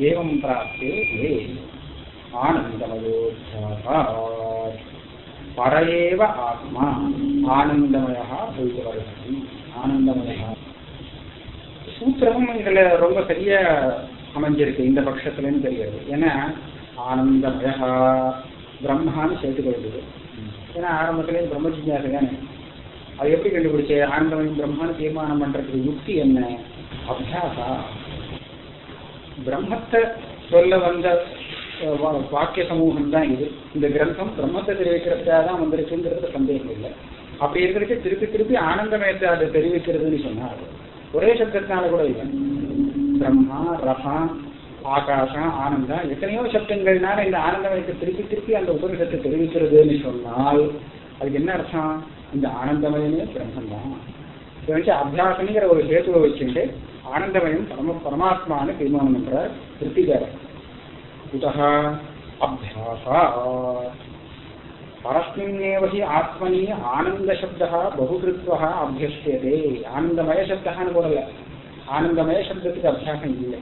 ஏவம் பிராப்தே ஏ ஆனந்தமயோத்யாசாத் பரையேவ ஆத்மா ஆனந்தமயா பவிதவர்த்தி ஆனந்தமயா சூத்திரமும் இதுல ரொம்ப சரியா அமைஞ்சிருக்கு இந்த பட்சத்துலன்னு தெரியாது. ஏன்னா ஆனந்தமயா பிரம்மான்னு சேர்த்துக்கொள்ளுது ஏன்னா ஆரம்பத்திலே பிரம்ம தானே அது எப்படி கண்டுபிடிச்சு ஆனந்தமயம் பிரம்மான்னு தீர்மானம் பண்றதுக்கு யுக்தி என்ன? அபியாசா? பிரம்மத்தை சொல்ல வந்த வா- வாக்கிய சமூகம் தான் இது. இந்த கிரந்தம் பிரம்மத்தை தெரிவிக்கிறதுக்காக தான் வந்திருக்குங்கிறது சந்தேகம் இல்லை. அப்படி இருக்கிறதுக்கு திருப்பி திருப்பி ஆனந்தமயத்தை அதை தெரிவிக்கிறதுன்னு சொன்னார் ஒரே சப்தத்தினால கூட இல்லை. பிரம்மா ரசா ஆகாசம் ஆனந்தம் எத்தனையோ சப்தங்கள்னால இந்த ஆனந்தமயத்தை திருப்பி திருப்பி அந்த உபரிஷத்தை தெரிவிக்கிறதுன்னு சொன்னால் அதுக்கு என்ன அர்த்தம்? இந்த ஆனந்தமயமே பிரம்மம் தான் அபியாசங்கிற ஒரு ஹேத்துவை வச்சுட்டு ఆనందమయం పరమ పరమాత్మ అని తీర్మానం ఇక్కడ తృప్తిగారు కుత అభ్యాస. పరస్మిన్నే హి ఆత్మని ఆనందశబ్ద బహుకృత్వ అభ్యస్యతే. ఆనందమయ శబ్ద అని కూడా ఆనందమయ శబ్దతికి అభ్యాసం ఇల్ల.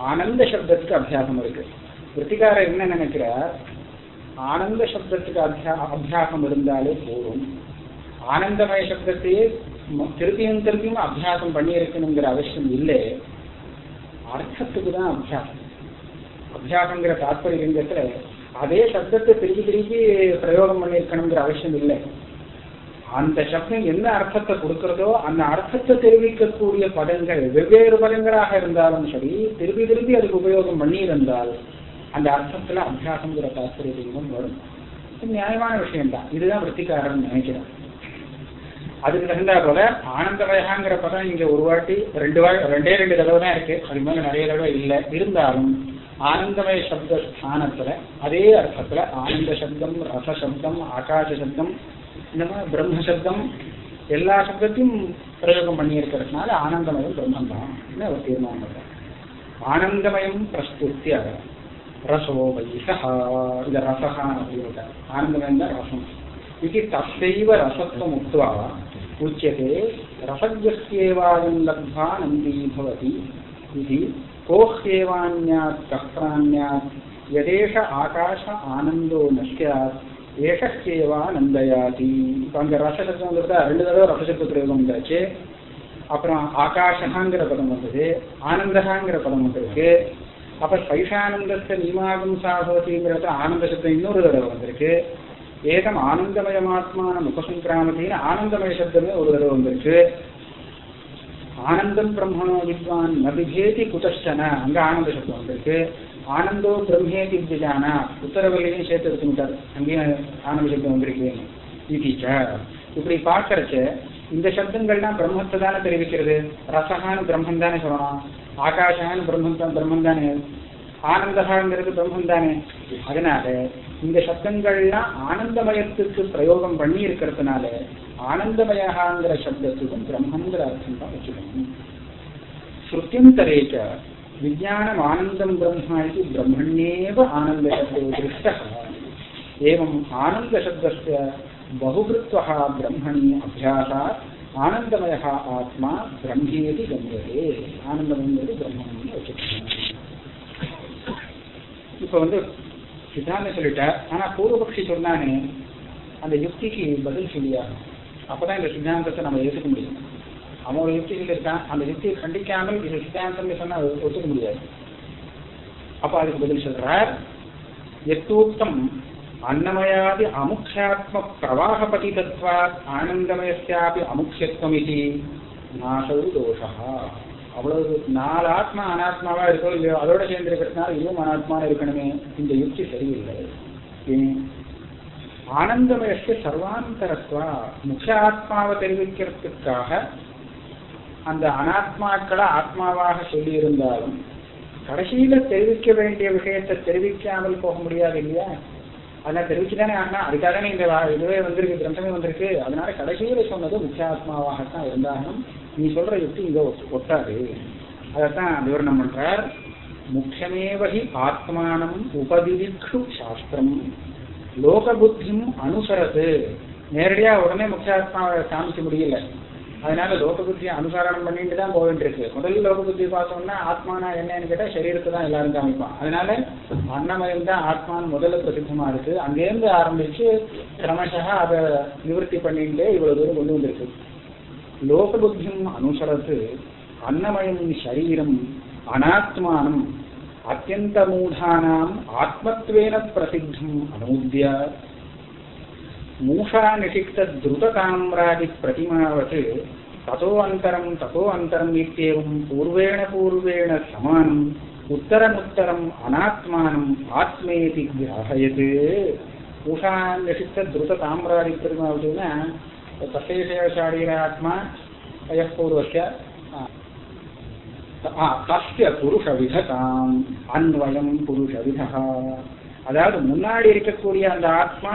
ఆనంద శబ్దతికి అభ్యాసం இருக்கு ಪ್ರತಿಕಾರ என்ன ఆనంద శబ్దతికి అభ్యా అభ్యాసం அபியாசம் పూర్వం. ఆనందమయ శబ్దతే திருப்பியும் திருப்பியும் அபியாசம் பண்ணியிருக்கணுங்கிற அவசியம் இல்லை. அர்த்தத்துக்கு தான் அபியாசம் அபியாசங்கிற தாற்பய அதே சப்தத்தை திருப்பி திருப்பி பிரயோகம் பண்ணியிருக்கணுங்கிற அவசியம் இல்லை. அந்த சப்தம் என்ன அர்த்தத்தை கொடுக்கிறதோ அந்த அர்த்தத்தை தெரிவிக்கக்கூடிய பதங்கள் வெவ்வேறு பதங்களாக இருந்தாலும் சரி திருப்பி திருப்பி அதுக்கு உபயோகம் பண்ணி இருந்தால் அந்த அர்த்தத்துல அபியாசங்கிற தாற்பயம் வரும். நியாயமான விஷயம்தான். இதுதான் விற்த்திக்காரன் நினைக்கிறேன். அதுக்கு தகுந்தா போல ஆனந்தமயகாங்கிற பதம் இங்க ஒரு வாட்டி ரெண்டு வாய் ரெண்டே ரெண்டு தடவை தான் இருக்கு. அது மாதிரி நிறைய தடவை இல்லை. இருந்தாலும் ஆனந்தமய சப்த ஸ்தானத்துல அதே அர்த்தத்துல ஆனந்த சப்தம் ரச சப்தம் ஆகாச சப்தம் இந்த மாதிரி பிரம்ம சப்தம் எல்லா சப்தத்தையும் பிரயோகம் பண்ணி இருக்கிறதுனால ஆனந்தமயம் பிரம்மம் தான் அவர் தீர்மானம் பண்றார் ஆனந்தமயம் பிரஸ்துத்திய ரசோ வைசா இந்த ரசகா அப்படின்னு ஆனந்தமயம் தான் ரசம். इति तस्यैव रसत्वमुक्त्वा उच्यते रसज्ञस्येवायं लब्ध्वा नन्दी भवति इति कोह्येवान्यात् कस्त्रान्यात् यदेष ஆகாஷ ஆனந்தோ நஷ்யாத் ஏஷக்கேவா நந்தயாதி இப்போ அங்கே ரசசப்தங்கிறத ரெண்டு தடவை ரசசப்த பிரயோகம் வந்தாச்சு அப்புறம் ஆகாஷகாங்கிற பதம் வந்தது ஆனந்தகாங்கிற பதம் வந்திருக்கு அப்போ சைஷானந்தஸ்த நியமாகம் சாபவதிங்கிறத ஆனந்த சப்தம் இன்னொரு தடவை வந்திருக்கு ஏகம் ஆனந்தமயமாத்மான முகசங்கிராமத்தின்னு ஆனந்தமய சப்தமே ஒரு தடவை வந்திருக்கு. ஆனந்தம் பிரம்மணோ வித்வான் நபிகேதி குதஷ்டன அங்க ஆனந்த சப்தம் வந்திருக்கு. ஆனந்தோ பிரம்மேதி விஜானா உத்தரவிலையும் சேர்த்து எடுத்துட்டார் அங்கேயும் ஆனந்த சப்தம் வந்திருக்கு. இதீச்ச இப்படி பார்க்கறச்ச இந்த சப்தங்கள்லாம் பிரம்மத்தை தானே தெரிவிக்கிறது? ரசகான்னு பிரம்மன் தானே சொல்லணும் ஆகாஷான்னு பிரம்மன் தான் பிரம்மன் தானே. ஆனந்தகாங்கிறது பிரம்மன் தானே அதனால இந்த சப்தங்கள்லாம் ஆனந்தமயத்துக்கு பிரயோகம் பண்ணி இருக்கிறதுனால ஆனந்தமயகாங்கிற சப்தத்துக்கும் பிரம்மங்கிற அர்த்தம் தான் வச்சுக்கணும் ஸ்ருத்தியந்தரேச்ச விஜயானம் ஆனந்தம் பிரம்மா இது பிரம்மண்யேவ ஆனந்தசப்தோ திருஷ்டः एवम् आनन्दशब्दस्य बहुभृत्वः ब्रह्मणि अभ्यासात् आनन्दमयः आत्मा ब्रह्मेति गम्यते ஆனந்தம்ங்கிறது பிரம்மன்னு வச்சுக்கணும் இப்போ வந்து சித்தாந்தம் சொல்லிட்டார் ஆனா பூர்வபக்ஷி சொன்னானே அந்த யுக்திக்கு பதில் சொல்லியாகணும் அப்பதான் இந்த சித்தாந்தத்தை நம்ம ஏற்றுக்க முடியும். அவன் ஒரு யுக்தி சொல்லியிருக்கான் அந்த யுக்தியை கண்டிக்காமல் இது சித்தாந்தம்னு சொன்னா அது ஒத்துக்க முடியாது. அப்ப அதுக்கு பதில் சொல்றார் எத்தூத்தம் அன்னமயாதி அமுக்ஷாத்ம பிரவாகபதிதத்வாத் ஆனந்தமயஸ்யாபி இது நாசவு தோஷா அவ்வளவு நாலு ஆத்மா அனாத்மாவா இருக்கோ இல்லையோ அதோட சேர்ந்து இருக்கிறதுனால இதுவும் அனாத்மா இருக்கணுமே இந்த யுக்தி சரியில்லை. ஏன்? ஆனந்தமயஸ்ய சர்வாந்தரத்வா முக்கிய ஆத்மாவை தெரிவிக்கிறதுக்காக அந்த அனாத்மாக்களை ஆத்மாவாக சொல்லியிருந்தாலும் கடைசியில தெரிவிக்க வேண்டிய விஷயத்தை தெரிவிக்காமல் போக முடியாது இல்லையா? அதெல்லாம் தெரிவிச்சுதானே ஆனா அதுக்காக இந்த இதுவே வந்திருக்கு கிரந்தமே வந்திருக்கு. அதனால கடைசியில சொன்னது முக்கியாத்மாவாகத்தான் இருந்தாலும் நீ சொல்ற யுக்தி இங்க ஒட்டாது அதைத்தான் விவரணம் பண்றார். முக்கியமேவகி ஆத்மானம் உபதிதிக்ஷு சாஸ்திரம். லோக புத்தியும் அனுசரது நேரடியா உடனே முக்கிய ஆத்மாவை காமிக்க முடியல. அதனால லோக புத்தியை அனுசரணம் பண்ணிட்டு தான் போக வேண்டியிருக்கு முதல்ல லோக புத்தி பார்த்தோம்னா ஆத்மானா என்னன்னு கேட்டா சரீரத்தை தான் எல்லாரும் காமிப்பான் அதனால அன்னமயம் தான் ஆத்மான்னு முதல்ல பிரசித்தமா இருக்கு. அங்கேருந்து ஆரம்பிச்சு கிரமசா அதை நிவர்த்தி பண்ணிட்டு இவ்வளவு தூரம் கொண்டு வந்திருக்கு. லோக புத்தியும் அனுசரத்து அன்னமயம் சரீரம் அனாத்மானம் அத்தியந்த மூடானாம் ஆத்மத்வேன பிரசித்தம் அனூத்ய मूषानिषिक्तद्रुतताम्रादिप्रतिमावत् ततोऽन्तरं ततोऽन्तरम् इत्येवं पूर्वेण पूर्वेण समानम् उत्तरमुत्तरम् अनात्मानम् आत्मेति ग्राहयत् मूषानिषिक्तद्रुतताम्रादिप्रतिमावत्ना तस्यैषय आत्मा यः पूर्वस्य தஸ்ய புருஷவிததாம் அன்வயம் புருஷவிதா அதாவது முன்னாடி இருக்கக்கூடிய அந்த ஆத்மா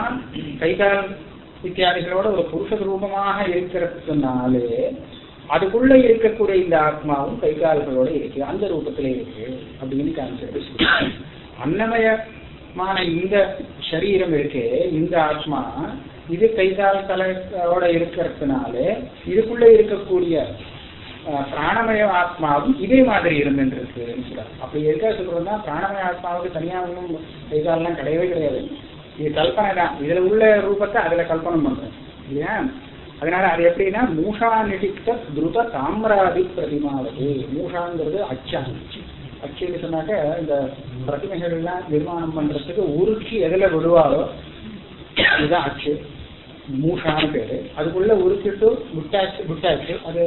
கைகால் இத்தியாதிகளோட ஒரு புருஷ ரூபமாக இருக்கிறதுனாலே அதுக்குள்ள இருக்கக்கூடிய இந்த ஆத்மாவும் கைகால்களோட இருக்கு. அந்த ரூபத்துல இருக்கு அப்படின்னு காமிச்சிருக்கு அன்னமயமான இந்த சரீரம் இருக்கு இந்த ஆத்மா இது கைகால் தலையோட இருக்கிறதுனால இதுக்குள்ள இருக்கக்கூடிய பிராணமய ஆத்மாவும் இதே மாதிரி இருந்துருக்கு அப்படி எதுக்காக சொல்றோம்னா பிராணமய ஆத்மாவுக்கு தனியா ஒன்றும் கைகாலெல்லாம் கிடையவே கிடையாது. இது கல்பனை தான். இதுல உள்ள ரூபத்தை அதுல கல்பனை பண்றேன் இல்லையா? அதனால அது எப்படின்னா மூஷா நிடித்த துருத தாமிராதி பிரதிமாவது. மூஷாங்கிறது அச்சான் அச்சுன்னு சொன்னாக்க இந்த பிரதிமைகள் எல்லாம் நிர்மாணம் பண்றதுக்கு உருக்கி எதுல விடுவாரோ இதுதான் அச்சு. மூஷான்னு பேரு. அதுக்குள்ள உருக்கிட்டு விட்டாச்சு விட்டாச்சு அது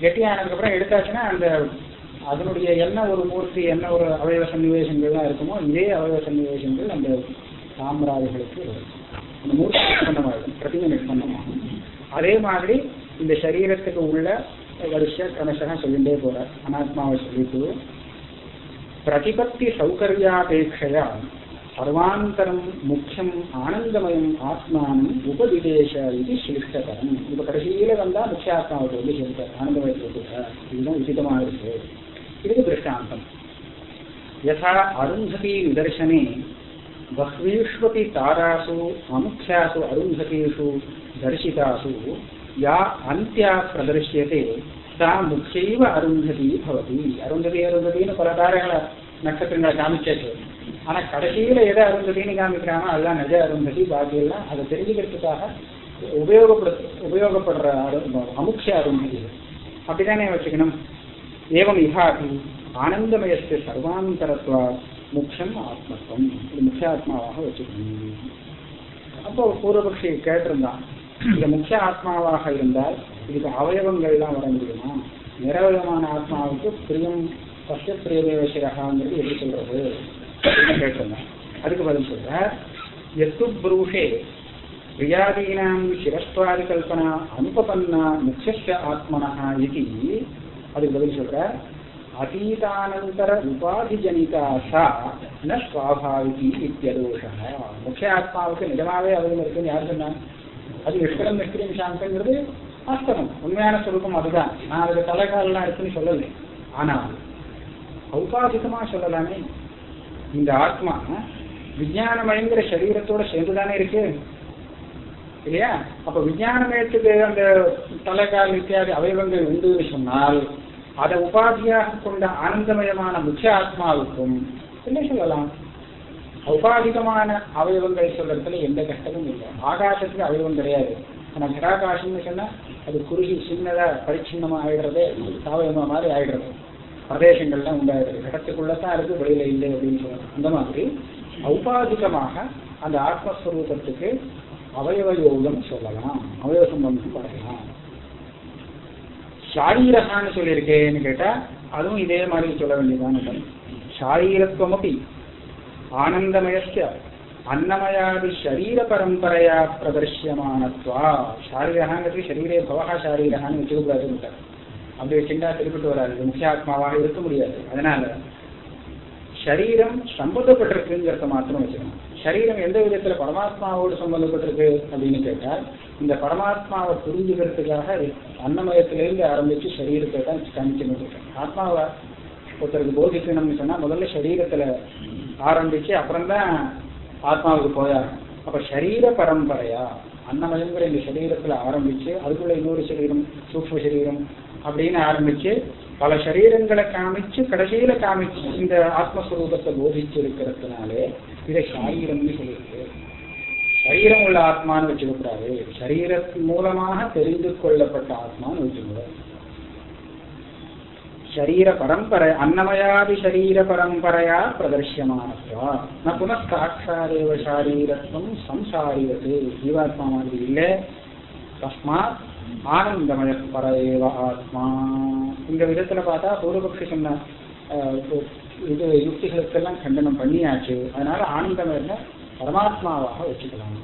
கெட்டியானதுக்கப்புறம் எடுத்தாச்சுன்னா அந்த அதனுடைய என்ன ஒரு மூர்த்தி என்ன ஒரு அவயவ சன்னிவேசங்கள்லாம் இருக்குமோ இதே அவயவ சன்னிவேசங்கள் அந்த தாமராஜர்களுக்கு அந்த மூர்த்தி நிற்பந்தமாகும் பிரதிமை நிற்பந்தமாகும் அதே மாதிரி இந்த சரீரத்துக்கு உள்ள வருஷ கணசக சொல்லிட்டே போறார் அனாத்மாவை சொல்லிட்டு. பிரதிபத்தி சௌகரியாபேட்சையா సర్వాంతరం ముఖ్యం ఆనందమయం ఆత్మానం ఉపవిదేశ ఇది శ్రేష్టకరం இப்போ கடைசியில் வந்தால் முக்கியாத்மாவுக்கு வந்து சேர்ந்தார் ஆனந்தமயத்துக்கு இதுதான் உசிதமாக இருக்கு இதுக்கு திருஷ்டாந்தம் யசா அருந்ததி நிதர்சனே பஹ்வீஷ்வபி தாராசு அமுఖ్యాசு அருந்ததீஷு దర్శితాసు యా అంత్యా ప్రదర్శ్యతే సా ముఖ్యైవ అరుంధతి భవతి అరుంధతి అరుంధతి అని కొలకారగల నక్షత్రంగా కామిచ్చేసేది ஆனா கடைசியில எதை அருந்ததின்னு காமிக்கிறானோ அதுதான் நிஜ அருந்ததி பாக்கியெல்லாம். அதை தெரிஞ்சுக்கிறதுக்காக உபயோகப்படுத்த உபயோகப்படுற அமுக்கிய அருந்ததி. அப்படித்தானே வச்சுக்கணும்? ஏவம் இஹாபி ஆனந்தமயத்து சர்வாந்தரத்வா முக்கியம் ஆத்மத்துவம் இது முக்கிய ஆத்மாவாக வச்சுக்கணும். அப்போ பூர்வபக்ஷி கேட்டிருந்தான் இந்த முக்கிய ஆத்மாவாக இருந்தால் இதுக்கு அவயவங்கள்லாம் வர முடியுமா? நிரவயமான ஆத்மாவுக்கு பிரியம் பஷ்ய பிரியதேவசிரகாங்கிறது எப்படி சொல்றது? அப்படின்னு அதுக்கு பதில் சொல்ற எத்து புரூஷே பிரியாதீனாம் சிரஸ்வாதி கல்பனா அனுபபன்னா முக்கிய ஆத்மனா இது. அதுக்கு பதில் சொல்ற அதீதானந்தர உபாதிஜனிதா சா ந சுவாபாவிகி இத்தியதோஷா. முக்கிய ஆத்மாவுக்கு நிஜமாவே அவயம் இருக்குன்னு யார் சொன்னாங்க? அது விஷ்கரம் நிஷ்கிரியம் சாந்தங்கிறது வாஸ்தவம் உண்மையான சுரூபம் அதுதான். நான் அதுக்கு தலைகாலெல்லாம் இருக்குன்னு சொல்லலை. ஆனால் ஔபாதிகமா சொல்லலாமே. இந்த ஆத்மா விஜயானமயங்கிற சரீரத்தோட சேர்ந்துதானே இருக்கு? இல்லையா? அப்ப விஜயானமயத்துக்கு அந்த தலைகால் இத்தியாதி அவயவங்கள் உண்டு சொன்னால் அதை உபாதியாக கொண்ட ஆனந்தமயமான முக்கிய ஆத்மாவுக்கும் என்ன சொல்லலாம்? உபாதிகமான அவயவங்களை சொல்றதுல எந்த கஷ்டமும் இல்லை. ஆகாசத்துக்கு அவயவம் கிடையாது. ஆனா நிராகாசம்னு சொன்னா அது குறுகி சின்னதா பரிச்சின்னமா ஆயிடுறதே சாவயமா மாதிரி ஆயிடுறது. பிரதேசங்கள்லாம் உண்டாயிடுது கடத்துக்குள்ளதான் இருக்கு வெளியில இல்லை அப்படின்னு சொல்லலாம் அந்த மாதிரி ஔபாதிகமாக அந்த ஆத்மஸ்வரூபத்துக்கு அவயவ யோகம் சொல்லலாம். அவயவ சம்பந்தம் படையலாம் சாரீரகான்னு சொல்லியிருக்கேன்னு கேட்டா அதுவும் இதே மாதிரி சொல்ல வேண்டியதான சாரீரத்துவம் அப்படி ஆனந்தமயஸ்ய அன்னமயாதி சரீர பரம்பரையா பிரதர்சியமானத்வா சாரீரகாங்கிறது ஷரீரே பவகா சாரீரகான்னு வச்சுக்கூடாதுன்னு அப்படி வச்சுட்டா திருப்பிட்டு வராது. முக்கிய ஆத்மாவாக இருக்க முடியாது. அதனால சரீரம் சம்பந்தப்பட்டிருக்குங்கிறத மாத்திரம் வச்சுக்கணும். சரீரம் எந்த விதத்துல பரமாத்மாவோடு சம்பந்தப்பட்டிருக்கு அப்படின்னு கேட்டால் இந்த பரமாத்மாவை புரிஞ்சுக்கிறதுக்காக அன்னமயத்திலிருந்து ஆரம்பிச்சு சரீரத்தை தான் காமிச்சுன்னு இருக்கேன் ஆத்மாவை ஒருத்தருக்கு போதிக்கணும்னு சொன்னா முதல்ல சரீரத்துல ஆரம்பிச்சு அப்புறம்தான் ஆத்மாவுக்கு போயாகும் அப்ப சரீர பரம்பரையா? அன்னமயங்கிற இந்த சரீரத்துல ஆரம்பிச்சு அதுக்குள்ள இன்னொரு சரீரம் சூக்ம சரீரம் அப்படின்னு ஆரம்பிச்சு பல சரீரங்களை காமிச்சு கடைசியில காமிச்சு இந்த ஆத்மஸ்வரூபத்தை போதித்து இருக்கிறதுனாலே இதை சாரீரம்னு சொல்லியிருக்கு சரீரம் உள்ள ஆத்மான்னு வச்சுக்கூடாது சரீரத்தின் மூலமாக தெரிந்து கொள்ளப்பட்ட ஆத்மான்னு வச்சுக்கூடாது சரீர பரம்பரை அன்னமயாதி சரீர பரம்பரையா பிரதர்சியமானத்வா நான் புனஸ்தாட்சாரேவ சாரீரத்துவம் சம்சாரியது. ஜீவாத்மா மாதிரி இல்லை. தஸ்மாத் ஆனந்தமய பர ஆத்மா இந்த விதத்துல பார்த்தா பூர்வபக்ஷி சொன்ன இது யுக்திகளுக்கெல்லாம் கண்டனம் பண்ணியாச்சு. அதனால ஆனந்தமயத்தை பரமாத்மாவாக வச்சுக்கலாம்?